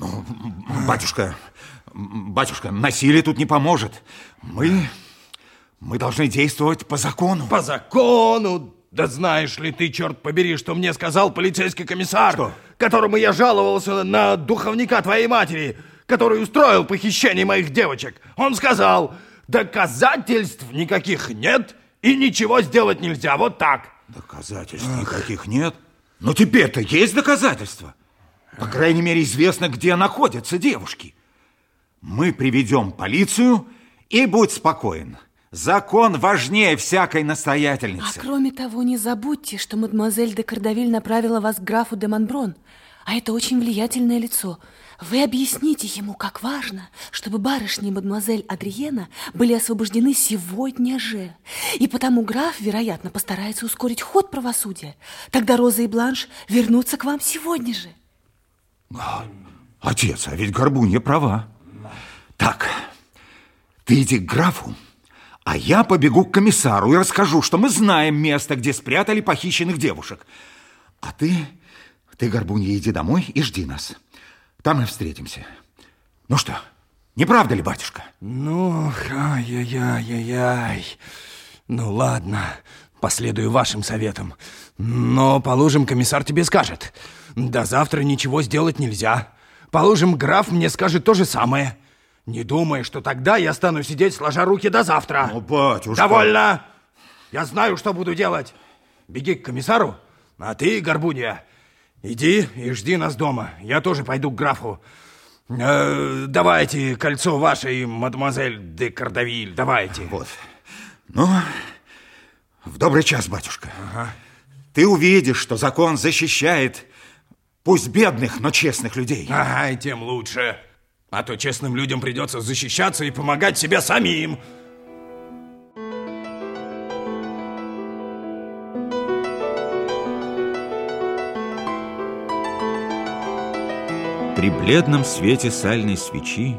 Ну, батюшка, батюшка, насилие тут не поможет. Мы, мы должны действовать по закону. По закону? Да знаешь ли ты, черт побери, что мне сказал полицейский комиссар, что? которому я жаловался на духовника твоей матери, который устроил похищение моих девочек. Он сказал, доказательств никаких нет и ничего сделать нельзя. Вот так. Доказательств Ах. никаких нет? Но теперь-то есть доказательства. По крайней мере, известно, где находятся девушки. Мы приведем полицию, и будь спокоен. Закон важнее всякой настоятельницы. А кроме того, не забудьте, что мадемуазель де Кардавиль направила вас к графу де Монброн, а это очень влиятельное лицо. Вы объясните ему, как важно, чтобы барышни и мадемуазель Адриена были освобождены сегодня же. И потому граф, вероятно, постарается ускорить ход правосудия. Тогда Роза и Бланш вернутся к вам сегодня же. Отец, а ведь Горбунья права. Так, ты иди к графу, а я побегу к комиссару и расскажу, что мы знаем место, где спрятали похищенных девушек. А ты, ты, Горбунья, иди домой и жди нас. Там мы встретимся. Ну что, не правда ли, батюшка? Ну, ай-яй-яй-яй. Ну, ладно, последую вашим советам. Но, положим, комиссар тебе скажет. До завтра ничего сделать нельзя. Положим, граф мне скажет то же самое. Не думай, что тогда я стану сидеть, сложа руки до завтра. Ну, батюшка... Довольно! Я знаю, что буду делать. Беги к комиссару, а ты, Горбунья, иди и жди нас дома. Я тоже пойду к графу. Э, давайте кольцо вашей, мадемуазель де Кардавиль, давайте. Вот. Ну, в добрый час, батюшка. Ага. Ты увидишь, что закон защищает Пусть бедных, но честных людей. Ага, и тем лучше. А то честным людям придется защищаться и помогать себе самим. При бледном свете сальной свечи,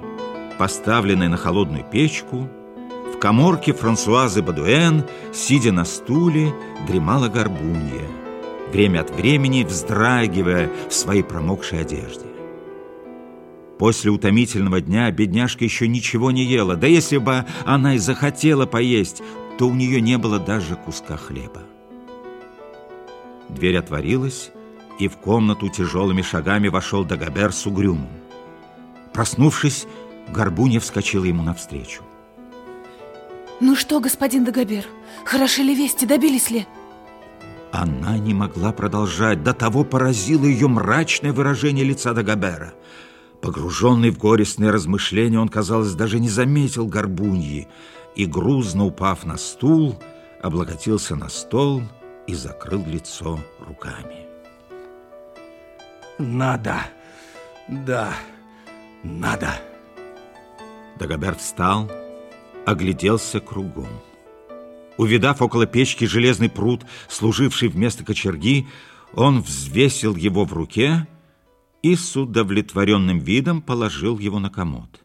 поставленной на холодную печку, коморке Франсуазы Бадуэн, сидя на стуле, дремала горбунья – время от времени вздрагивая в своей промокшей одежде. После утомительного дня бедняжка еще ничего не ела, да если бы она и захотела поесть, то у нее не было даже куска хлеба. Дверь отворилась, и в комнату тяжелыми шагами вошел Дагобер с угрюмом. Проснувшись, Горбунья вскочила ему навстречу. Ну что, господин Дагобер, хороши ли вести, добились ли? Она не могла продолжать, до того поразило ее мрачное выражение лица Дагобера. Погруженный в горестные размышления, он, казалось, даже не заметил горбуньи и, грузно упав на стул, облокотился на стол и закрыл лицо руками. «Надо, да, надо!» Дагобер встал, огляделся кругом. Увидав около печки железный пруд, служивший вместо кочерги, он взвесил его в руке и с удовлетворенным видом положил его на комод.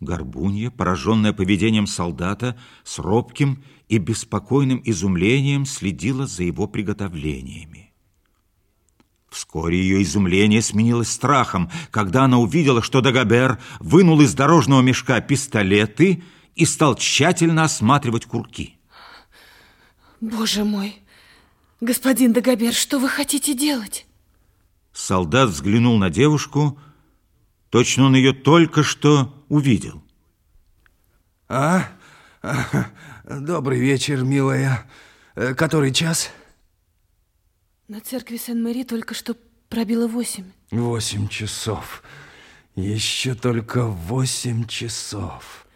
Горбунья, пораженная поведением солдата, с робким и беспокойным изумлением следила за его приготовлениями. Вскоре ее изумление сменилось страхом, когда она увидела, что Дагобер вынул из дорожного мешка пистолеты и стал тщательно осматривать курки. Боже мой! Господин Дагобер, что вы хотите делать? Солдат взглянул на девушку. Точно он ее только что увидел. А? Добрый вечер, милая. Э, который час? На церкви Сен-Мари только что пробило восемь. Восемь часов. Еще только восемь часов.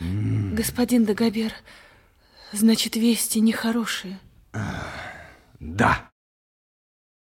Господин Дагобер, Значит, вести нехорошие. Да.